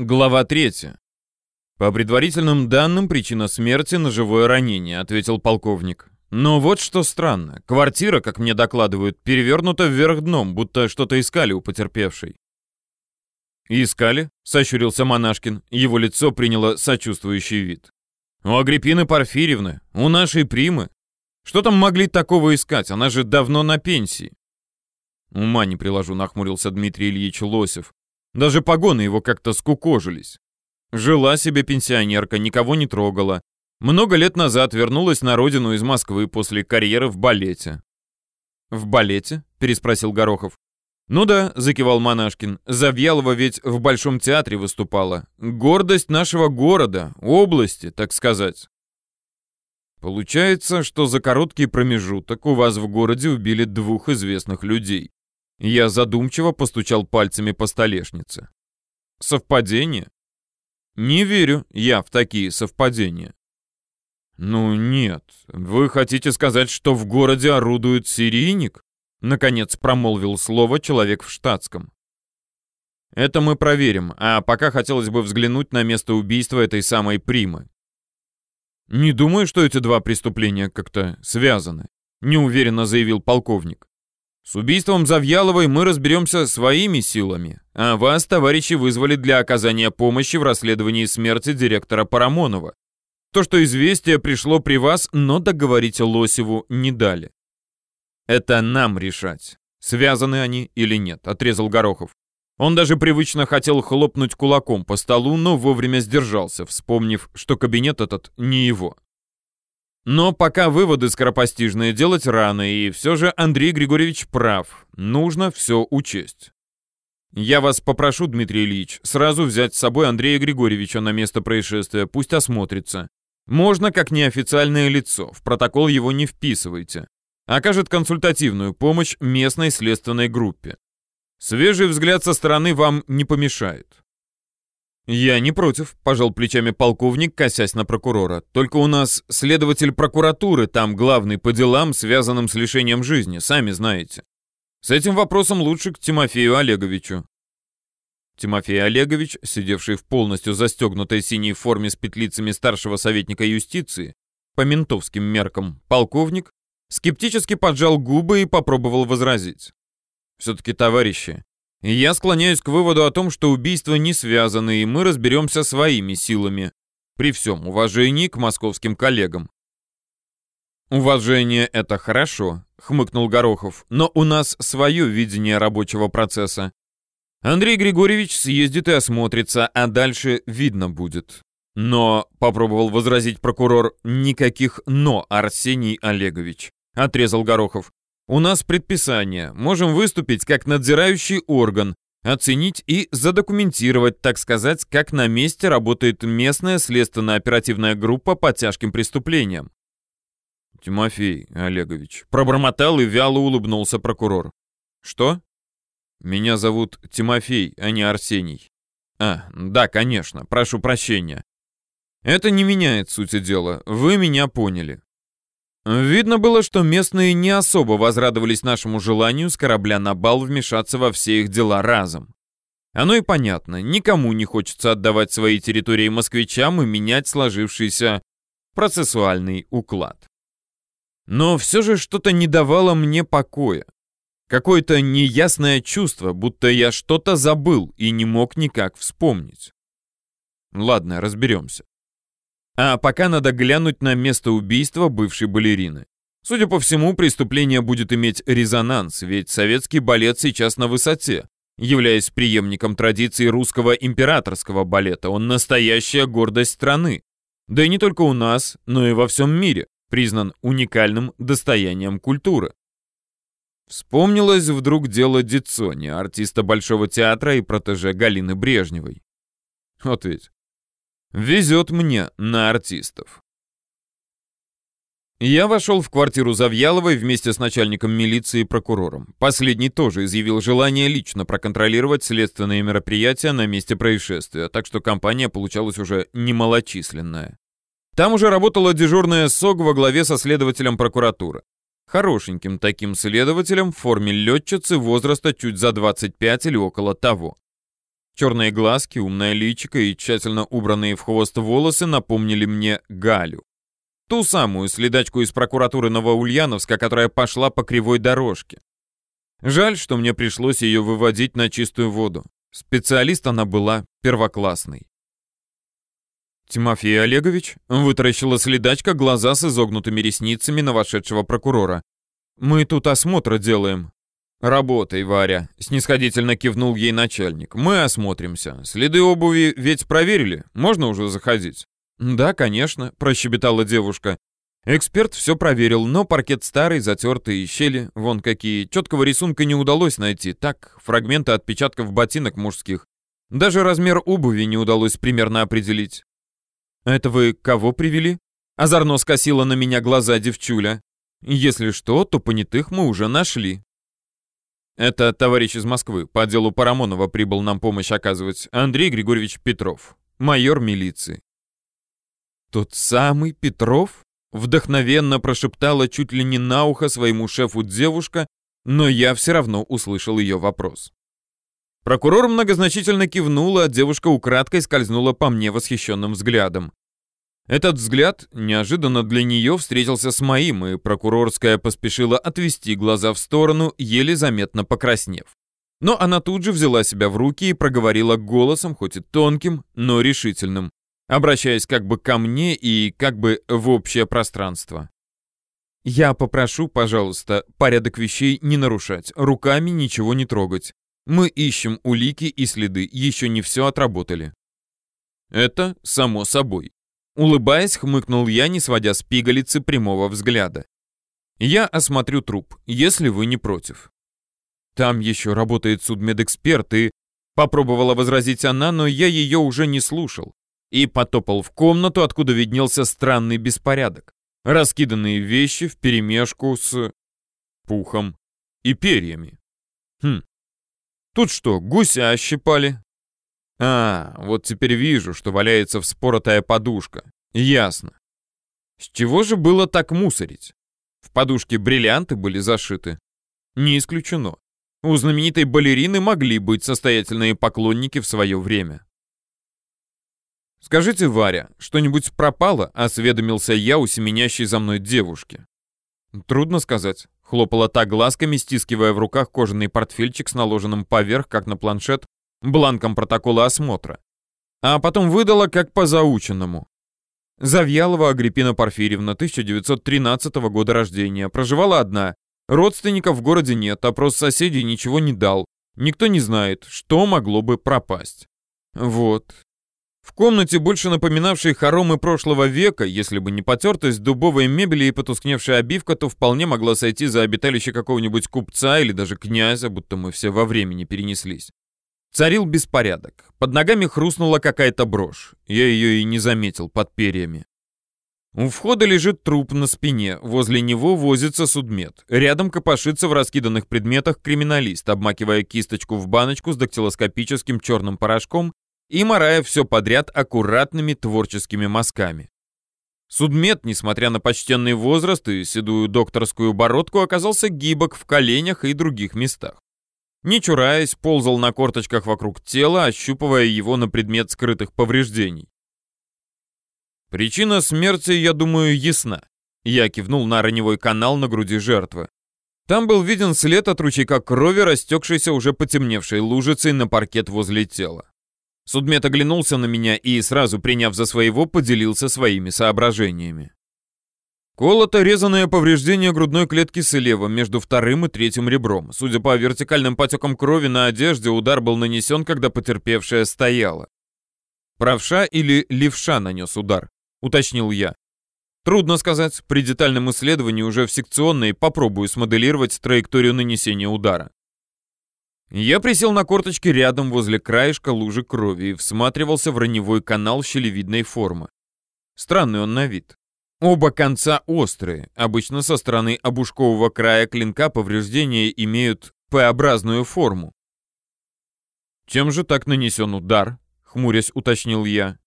Глава 3. По предварительным данным, причина смерти – ножевое ранение, ответил полковник. Но вот что странно. Квартира, как мне докладывают, перевернута вверх дном, будто что-то искали у потерпевшей. «Искали?» — сощурился Монашкин. Его лицо приняло сочувствующий вид. «У Агриппины Порфирьевны, у нашей примы. Что там могли такого искать? Она же давно на пенсии». «Ума не приложу», — нахмурился Дмитрий Ильич Лосев. Даже погоны его как-то скукожились. Жила себе пенсионерка, никого не трогала. Много лет назад вернулась на родину из Москвы после карьеры в балете. «В балете?» — переспросил Горохов. «Ну да», — закивал Монашкин, — «Завьялова ведь в Большом театре выступала. Гордость нашего города, области, так сказать». Получается, что за короткий промежуток у вас в городе убили двух известных людей. Я задумчиво постучал пальцами по столешнице. Совпадение? Не верю я в такие совпадения. Ну нет, вы хотите сказать, что в городе орудует серийник? Наконец промолвил слово человек в штатском. Это мы проверим, а пока хотелось бы взглянуть на место убийства этой самой Примы. Не думаю, что эти два преступления как-то связаны, неуверенно заявил полковник. С убийством Завьяловой мы разберемся своими силами, а вас, товарищи, вызвали для оказания помощи в расследовании смерти директора Парамонова. То, что известие пришло при вас, но договорить Лосеву не дали. Это нам решать, связаны они или нет, отрезал Горохов. Он даже привычно хотел хлопнуть кулаком по столу, но вовремя сдержался, вспомнив, что кабинет этот не его. Но пока выводы скоропостижные делать рано, и все же Андрей Григорьевич прав. Нужно все учесть. Я вас попрошу, Дмитрий Ильич, сразу взять с собой Андрея Григорьевича на место происшествия, пусть осмотрится. Можно как неофициальное лицо, в протокол его не вписывайте. Окажет консультативную помощь местной следственной группе. Свежий взгляд со стороны вам не помешает. «Я не против», — пожал плечами полковник, косясь на прокурора. «Только у нас следователь прокуратуры, там главный по делам, связанным с лишением жизни, сами знаете. С этим вопросом лучше к Тимофею Олеговичу». Тимофей Олегович, сидевший в полностью застегнутой синей форме с петлицами старшего советника юстиции, по ментовским меркам, полковник, скептически поджал губы и попробовал возразить. «Все-таки, товарищи, я склоняюсь к выводу о том, что убийства не связаны, и мы разберемся своими силами. При всем уважении к московским коллегам. «Уважение — это хорошо», — хмыкнул Горохов, «но у нас свое видение рабочего процесса. Андрей Григорьевич съездит и осмотрится, а дальше видно будет». «Но», — попробовал возразить прокурор, — «никаких «но», Арсений Олегович», — отрезал Горохов. У нас предписание. Можем выступить как надзирающий орган, оценить и задокументировать, так сказать, как на месте работает местная следственно-оперативная группа по тяжким преступлениям. Тимофей Олегович, пробормотал и вяло улыбнулся прокурор. Что? Меня зовут Тимофей, а не Арсений. А, да, конечно, прошу прощения. Это не меняет сути дела, вы меня поняли. Видно было, что местные не особо возрадовались нашему желанию с корабля на бал вмешаться во все их дела разом. Оно и понятно, никому не хочется отдавать свои территории москвичам и менять сложившийся процессуальный уклад. Но все же что-то не давало мне покоя. Какое-то неясное чувство, будто я что-то забыл и не мог никак вспомнить. Ладно, разберемся. А пока надо глянуть на место убийства бывшей балерины. Судя по всему, преступление будет иметь резонанс, ведь советский балет сейчас на высоте. Являясь преемником традиции русского императорского балета, он настоящая гордость страны. Да и не только у нас, но и во всем мире, признан уникальным достоянием культуры. Вспомнилось вдруг дело Дицони, артиста Большого театра и протеже Галины Брежневой. Вот ведь. Везет мне на артистов. Я вошел в квартиру Завьяловой вместе с начальником милиции и прокурором. Последний тоже изъявил желание лично проконтролировать следственные мероприятия на месте происшествия, так что компания получалась уже немалочисленная. Там уже работала дежурная СОГ во главе со следователем прокуратуры. Хорошеньким таким следователем в форме летчицы возраста чуть за 25 или около того. Черные глазки, умное личико и тщательно убранные в хвост волосы напомнили мне Галю. Ту самую следачку из прокуратуры Новоульяновска, которая пошла по кривой дорожке. Жаль, что мне пришлось ее выводить на чистую воду. Специалист она была первоклассный. Тимофей Олегович вытаращила следачка глаза с изогнутыми ресницами на вошедшего прокурора. «Мы тут осмотр делаем». «Работай, Варя», — снисходительно кивнул ей начальник. «Мы осмотримся. Следы обуви ведь проверили? Можно уже заходить?» «Да, конечно», — прощебетала девушка. Эксперт все проверил, но паркет старый, затертый, щели, вон какие. Четкого рисунка не удалось найти. Так, фрагменты отпечатков ботинок мужских. Даже размер обуви не удалось примерно определить. «Это вы кого привели?» Озорно скосила на меня глаза девчуля. «Если что, то понятых мы уже нашли». «Это товарищ из Москвы. По делу Парамонова прибыл нам помощь оказывать. Андрей Григорьевич Петров, майор милиции». «Тот самый Петров?» Вдохновенно прошептала чуть ли не на ухо своему шефу девушка, но я все равно услышал ее вопрос. Прокурор многозначительно кивнула, а девушка украдкой скользнула по мне восхищенным взглядом. Этот взгляд неожиданно для нее встретился с моим, и прокурорская поспешила отвести глаза в сторону, еле заметно покраснев. Но она тут же взяла себя в руки и проговорила голосом, хоть и тонким, но решительным, обращаясь как бы ко мне и как бы в общее пространство. «Я попрошу, пожалуйста, порядок вещей не нарушать, руками ничего не трогать. Мы ищем улики и следы, еще не все отработали». Это само собой. Улыбаясь, хмыкнул я, не сводя с пигалицы прямого взгляда. Я осмотрю труп, если вы не против. Там еще работает судмедэксперт и... Попробовала возразить она, но я ее уже не слушал. И потопал в комнату, откуда виднелся странный беспорядок. Раскиданные вещи вперемешку с... пухом и перьями. Хм. Тут что, гуся ощипали? А, вот теперь вижу, что валяется вспоротая подушка. Ясно. С чего же было так мусорить? В подушке бриллианты были зашиты? Не исключено. У знаменитой балерины могли быть состоятельные поклонники в свое время. «Скажите, Варя, что-нибудь пропало?» — осведомился я у семенящей за мной девушки. «Трудно сказать», — хлопала та глазками, стискивая в руках кожаный портфельчик с наложенным поверх, как на планшет, бланком протокола осмотра. А потом выдала как по заученному. Завьялова Агриппина Порфирьевна, 1913 года рождения, проживала одна. Родственников в городе нет, опрос соседей ничего не дал. Никто не знает, что могло бы пропасть. Вот. В комнате, больше напоминавшей хоромы прошлого века, если бы не потертость дубовой мебели и потускневшая обивка, то вполне могла сойти за обиталище какого-нибудь купца или даже князя, будто мы все во времени перенеслись. Царил беспорядок. Под ногами хрустнула какая-то брошь. Я ее и не заметил под перьями. У входа лежит труп на спине, возле него возится судмед. Рядом копошится в раскиданных предметах криминалист, обмакивая кисточку в баночку с дактилоскопическим черным порошком и морая все подряд аккуратными творческими мазками. Судмед, несмотря на почтенный возраст и седую докторскую бородку, оказался гибок в коленях и других местах. Не чураясь, ползал на корточках вокруг тела, ощупывая его на предмет скрытых повреждений. Причина смерти, я думаю, ясна. Я кивнул на раневой канал на груди жертвы. Там был виден след от ручейка крови, растекшейся уже потемневшей лужицей на паркет возле тела. Судмет оглянулся на меня и, сразу приняв за своего, поделился своими соображениями. Колото резаное повреждение грудной клетки слева между вторым и третьим ребром. Судя по вертикальным потекам крови на одежде, удар был нанесен, когда потерпевшая стояла. Правша или левша нанес удар, уточнил я. Трудно сказать, при детальном исследовании уже в секционной попробую смоделировать траекторию нанесения удара. Я присел на корточки рядом возле краешка лужи крови и всматривался в раневой канал щелевидной формы. Странный он на вид. Оба конца острые. Обычно со стороны обушкового края клинка повреждения имеют П-образную форму. «Чем же так нанесен удар?» — хмурясь уточнил я.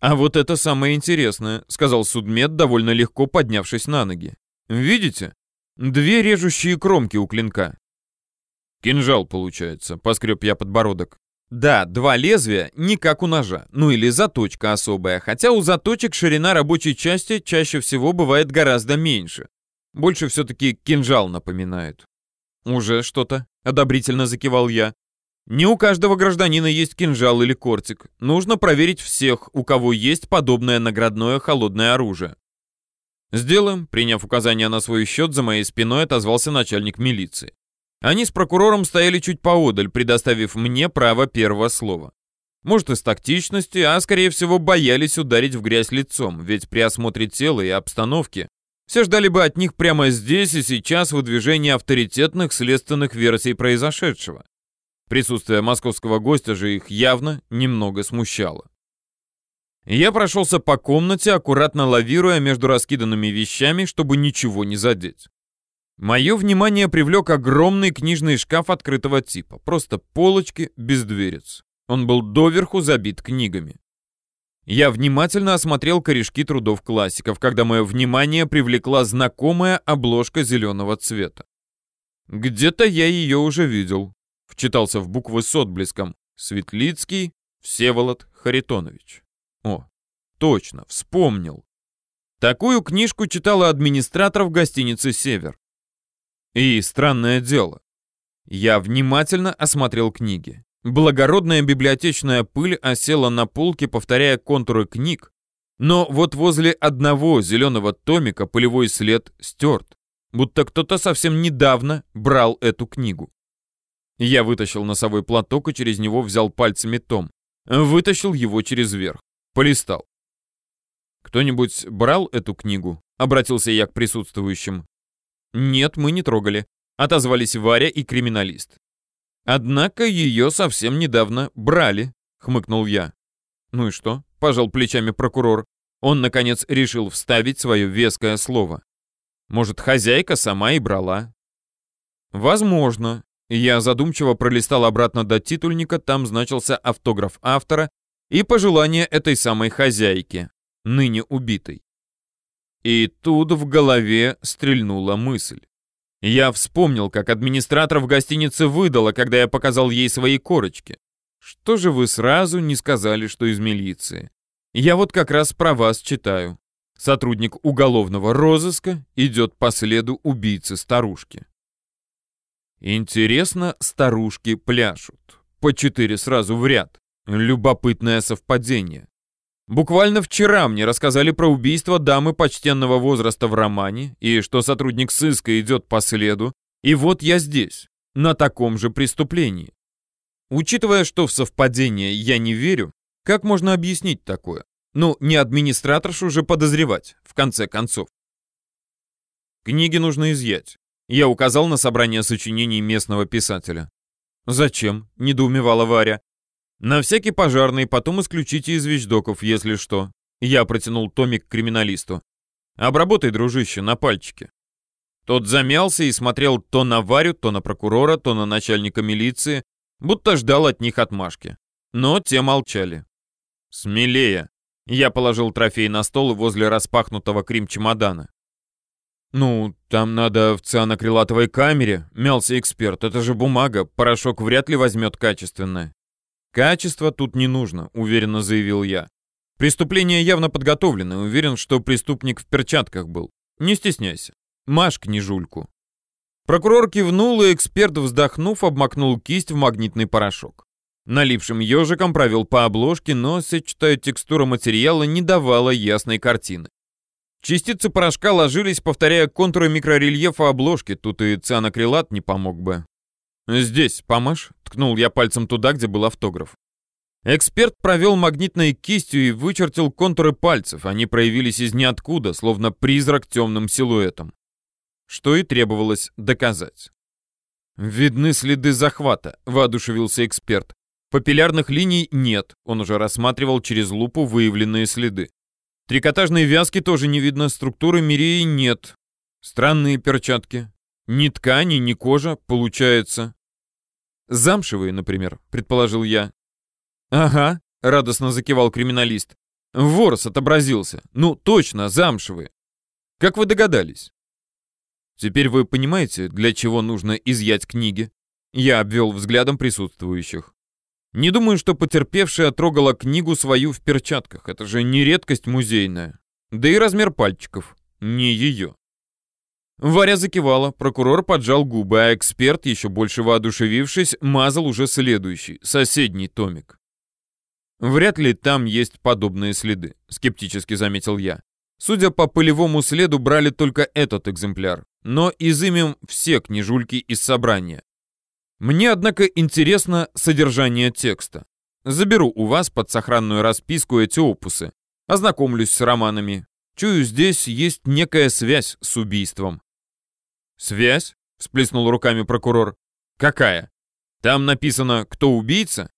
«А вот это самое интересное», — сказал судмед, довольно легко поднявшись на ноги. «Видите? Две режущие кромки у клинка». «Кинжал, получается», — поскреб я подбородок. Да, два лезвия, не как у ножа, ну или заточка особая, хотя у заточек ширина рабочей части чаще всего бывает гораздо меньше. Больше все-таки кинжал напоминает. Уже что-то, одобрительно закивал я. Не у каждого гражданина есть кинжал или кортик. Нужно проверить всех, у кого есть подобное наградное холодное оружие. Сделаем, приняв указание на свой счет, за моей спиной отозвался начальник милиции. Они с прокурором стояли чуть поодаль, предоставив мне право первого слова. Может, из тактичности, а скорее всего боялись ударить в грязь лицом, ведь при осмотре тела и обстановки все ждали бы от них прямо здесь и сейчас выдвижения авторитетных следственных версий произошедшего. Присутствие московского гостя же их явно немного смущало. Я прошелся по комнате, аккуратно лавируя между раскиданными вещами, чтобы ничего не задеть. Мое внимание привлек огромный книжный шкаф открытого типа. Просто полочки без дверец. Он был доверху забит книгами. Я внимательно осмотрел корешки трудов классиков, когда мое внимание привлекла знакомая обложка зеленого цвета. Где-то я ее уже видел. Вчитался в буквы с отблеском. Светлицкий Всеволод Харитонович. О, точно, вспомнил. Такую книжку читала администратор в гостинице «Север». И странное дело. Я внимательно осмотрел книги. Благородная библиотечная пыль осела на полке, повторяя контуры книг, но вот возле одного зеленого томика пылевой след стерт, будто кто-то совсем недавно брал эту книгу. Я вытащил носовой платок и через него взял пальцами том. Вытащил его через верх. Полистал. «Кто-нибудь брал эту книгу?» — обратился я к присутствующим. «Нет, мы не трогали», — отозвались Варя и криминалист. «Однако ее совсем недавно брали», — хмыкнул я. «Ну и что?» — пожал плечами прокурор. Он, наконец, решил вставить свое веское слово. «Может, хозяйка сама и брала?» «Возможно». Я задумчиво пролистал обратно до титульника, там значился автограф автора и пожелание этой самой хозяйки, ныне убитой. И тут в голове стрельнула мысль. Я вспомнил, как администратор в гостинице выдала, когда я показал ей свои корочки. Что же вы сразу не сказали, что из милиции? Я вот как раз про вас читаю. Сотрудник уголовного розыска идет по следу убийцы старушки. Интересно, старушки пляшут. По четыре сразу в ряд. Любопытное совпадение. Буквально вчера мне рассказали про убийство дамы почтенного возраста в романе, и что сотрудник сыска идет по следу, и вот я здесь, на таком же преступлении. Учитывая, что в совпадение я не верю, как можно объяснить такое? Ну, не администраторшу же подозревать, в конце концов. Книги нужно изъять. Я указал на собрание сочинений местного писателя. «Зачем?» — недоумевала Варя. На всякий пожарный потом исключите из вещдоков, если что. Я протянул томик к криминалисту. Обработай, дружище, на пальчике. Тот замялся и смотрел то на Варю, то на прокурора, то на начальника милиции, будто ждал от них отмашки. Но те молчали. «Смелее!» Я положил трофей на стол возле распахнутого крем-чемодана. «Ну, там надо в цианокрилатовой камере», — мялся эксперт. «Это же бумага, порошок вряд ли возьмет качественное». «Качество тут не нужно», — уверенно заявил я. «Преступление явно подготовлено, уверен, что преступник в перчатках был. Не стесняйся. Маш книжульку». Прокурор кивнул, и эксперт, вздохнув, обмакнул кисть в магнитный порошок. Налившим ежиком провел по обложке, но, сочетая текстура материала, не давала ясной картины. Частицы порошка ложились, повторяя контуры микрорельефа обложки, тут и цианокрилат не помог бы. «Здесь, помашь?» — ткнул я пальцем туда, где был автограф. Эксперт провел магнитной кистью и вычертил контуры пальцев. Они проявились из ниоткуда, словно призрак темным силуэтом. Что и требовалось доказать. «Видны следы захвата», — воодушевился эксперт. «Папиллярных линий нет», — он уже рассматривал через лупу выявленные следы. Трикотажной вязки тоже не видно, структуры мирии нет. Странные перчатки. Ни ткани, ни кожа, получается. Замшевые, например, предположил я. Ага, радостно закивал криминалист. Ворс отобразился. Ну, точно, замшевые. Как вы догадались? Теперь вы понимаете, для чего нужно изъять книги? Я обвел взглядом присутствующих. Не думаю, что потерпевшая трогала книгу свою в перчатках. Это же не редкость музейная. Да и размер пальчиков не ее. Варя закивала, прокурор поджал губы, а эксперт, еще больше воодушевившись, мазал уже следующий, соседний томик. «Вряд ли там есть подобные следы», — скептически заметил я. Судя по пылевому следу, брали только этот экземпляр, но изымем все книжульки из собрания. Мне, однако, интересно содержание текста. Заберу у вас под сохранную расписку эти опусы. Ознакомлюсь с романами. Чую, здесь есть некая связь с убийством. «Связь?» — всплеснул руками прокурор. «Какая? Там написано «Кто убийца?»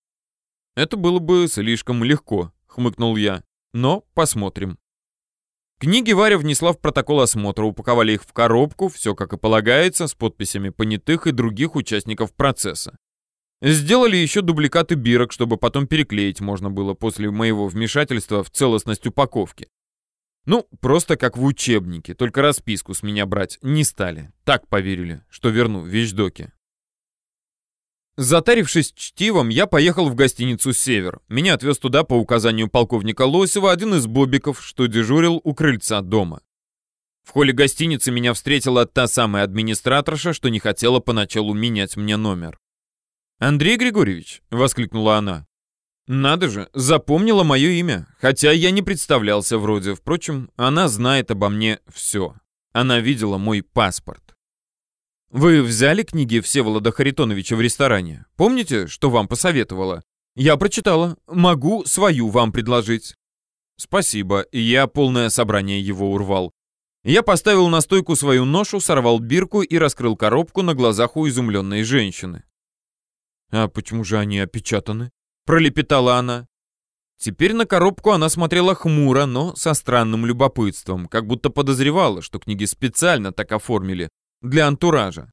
«Это было бы слишком легко», — хмыкнул я. «Но посмотрим». Книги Варя внесла в протокол осмотра, упаковали их в коробку, все как и полагается, с подписями понятых и других участников процесса. Сделали еще дубликаты бирок, чтобы потом переклеить можно было после моего вмешательства в целостность упаковки. Ну, просто как в учебнике, только расписку с меня брать не стали. Так поверили, что верну вещдоки. Затарившись чтивом, я поехал в гостиницу «Север». Меня отвез туда по указанию полковника Лосева один из бобиков, что дежурил у крыльца дома. В холле гостиницы меня встретила та самая администраторша, что не хотела поначалу менять мне номер. «Андрей Григорьевич», — воскликнула она. «Надо же, запомнила мое имя, хотя я не представлялся вроде. Впрочем, она знает обо мне все. Она видела мой паспорт. Вы взяли книги Всеволода Харитоновича в ресторане? Помните, что вам посоветовала? Я прочитала. Могу свою вам предложить. Спасибо, я полное собрание его урвал. Я поставил на стойку свою ношу, сорвал бирку и раскрыл коробку на глазах у изумленной женщины. «А почему же они опечатаны?» — пролепетала она. Теперь на коробку она смотрела хмуро, но со странным любопытством, как будто подозревала, что книги специально так оформили, для антуража.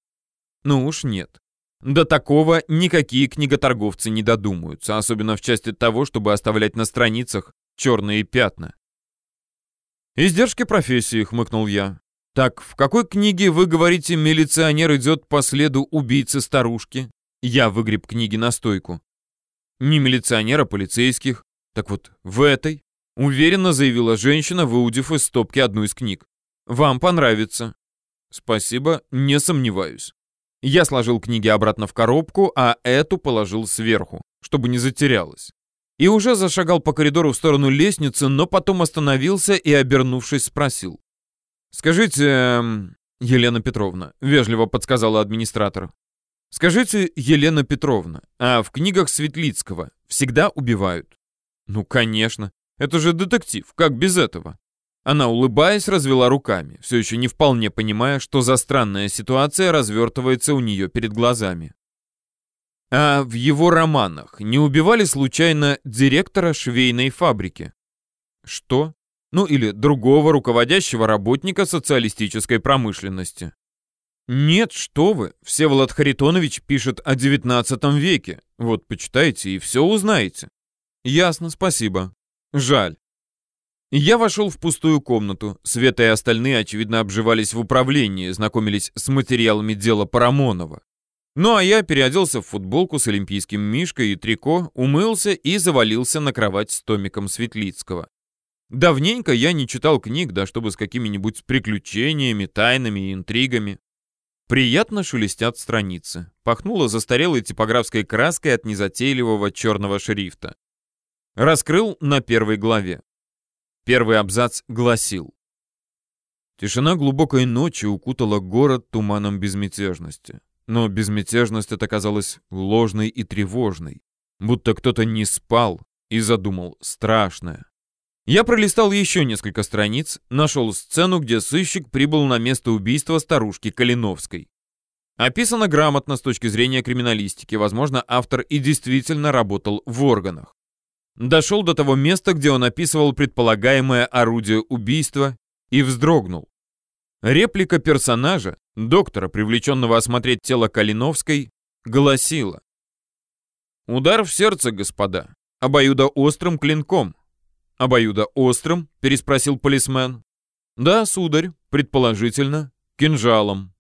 Ну уж нет. До такого никакие книготорговцы не додумаются, особенно в части того, чтобы оставлять на страницах черные пятна. «Издержки профессии», — хмыкнул я. «Так, в какой книге, вы говорите, милиционер идет по следу убийцы старушки?» Я выгреб книги на стойку. «Не милиционера, полицейских. Так вот, в этой», — уверенно заявила женщина, выудив из стопки одну из книг. «Вам понравится. Спасибо, не сомневаюсь. Я сложил книги обратно в коробку, а эту положил сверху, чтобы не затерялась. И уже зашагал по коридору в сторону лестницы, но потом остановился и, обернувшись, спросил. «Скажите, эм, Елена Петровна», — вежливо подсказала администратор. «Скажите, Елена Петровна, а в книгах Светлицкого всегда убивают?» «Ну, конечно. Это же детектив, как без этого?» Она, улыбаясь, развела руками, все еще не вполне понимая, что за странная ситуация развертывается у нее перед глазами. А в его романах не убивали случайно директора швейной фабрики? Что? Ну или другого руководящего работника социалистической промышленности. Нет, что вы, Всеволод Харитонович пишет о XIX веке. Вот почитайте и все узнаете. Ясно, спасибо. Жаль. Я вошел в пустую комнату. Света и остальные, очевидно, обживались в управлении, знакомились с материалами дела Парамонова. Ну а я переоделся в футболку с олимпийским мишкой и трико, умылся и завалился на кровать с томиком Светлицкого. Давненько я не читал книг, да чтобы с какими-нибудь приключениями, тайнами и интригами. Приятно шелестят страницы. Пахнуло застарелой типографской краской от незатейливого черного шрифта. Раскрыл на первой главе. Первый абзац гласил. Тишина глубокой ночи укутала город туманом безмятежности. Но безмятежность эта казалась ложной и тревожной, будто кто-то не спал и задумал страшное. Я пролистал еще несколько страниц, нашел сцену, где сыщик прибыл на место убийства старушки Калиновской. Описано грамотно с точки зрения криминалистики, возможно, автор и действительно работал в органах дошел до того места, где он описывал предполагаемое орудие убийства, и вздрогнул. Реплика персонажа, доктора, привлеченного осмотреть тело Калиновской, гласила. «Удар в сердце, господа, обоюдоострым клинком». «Обоюдоострым?» — переспросил полисмен. «Да, сударь, предположительно, кинжалом».